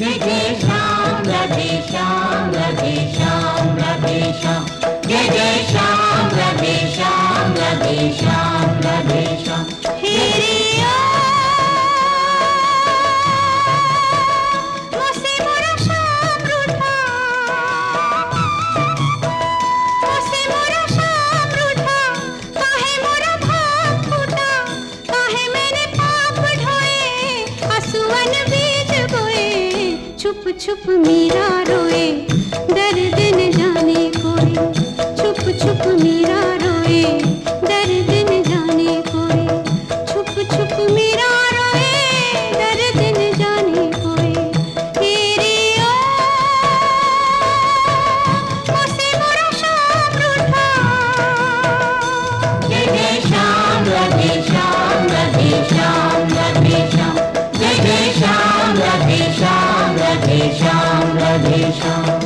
विदेशां न श्याम न देशां श्याम विदेशां श्याम देशां श्याम देशां श्याम छुप छुप मीरा रोए, दर्द न जाने कोई। छुप छुप मीरा रोए, दर्द न जाने कोई। छुप छुप मीरा रोए, दर्द न जाने कोई। तेरी ओ मुझसे बुरा शाम रूठा जय जय श्याम, राधे श्याम राधे श्याम राधे श्याम। जय जय श्याम, राधे श्याम। तेषां तेषाम्